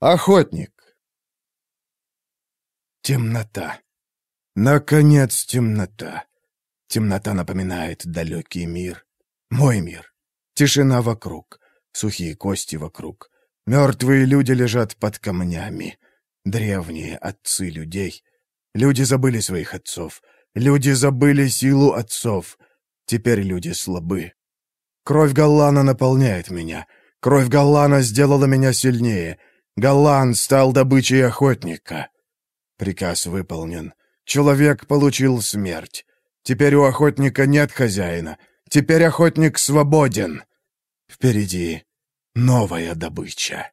Охотник. Темнота. Наконец темнота. Темнота напоминает далекий мир. Мой мир. Тишина вокруг. Сухие кости вокруг. Мертвые люди лежат под камнями. Древние отцы людей. Люди забыли своих отцов. Люди забыли силу отцов. Теперь люди слабы. Кровь Галлана наполняет меня. Кровь Галлана сделала меня сильнее. Галлан стал добычей охотника. Приказ выполнен. Человек получил смерть. Теперь у охотника нет хозяина. Теперь охотник свободен. Впереди новая добыча.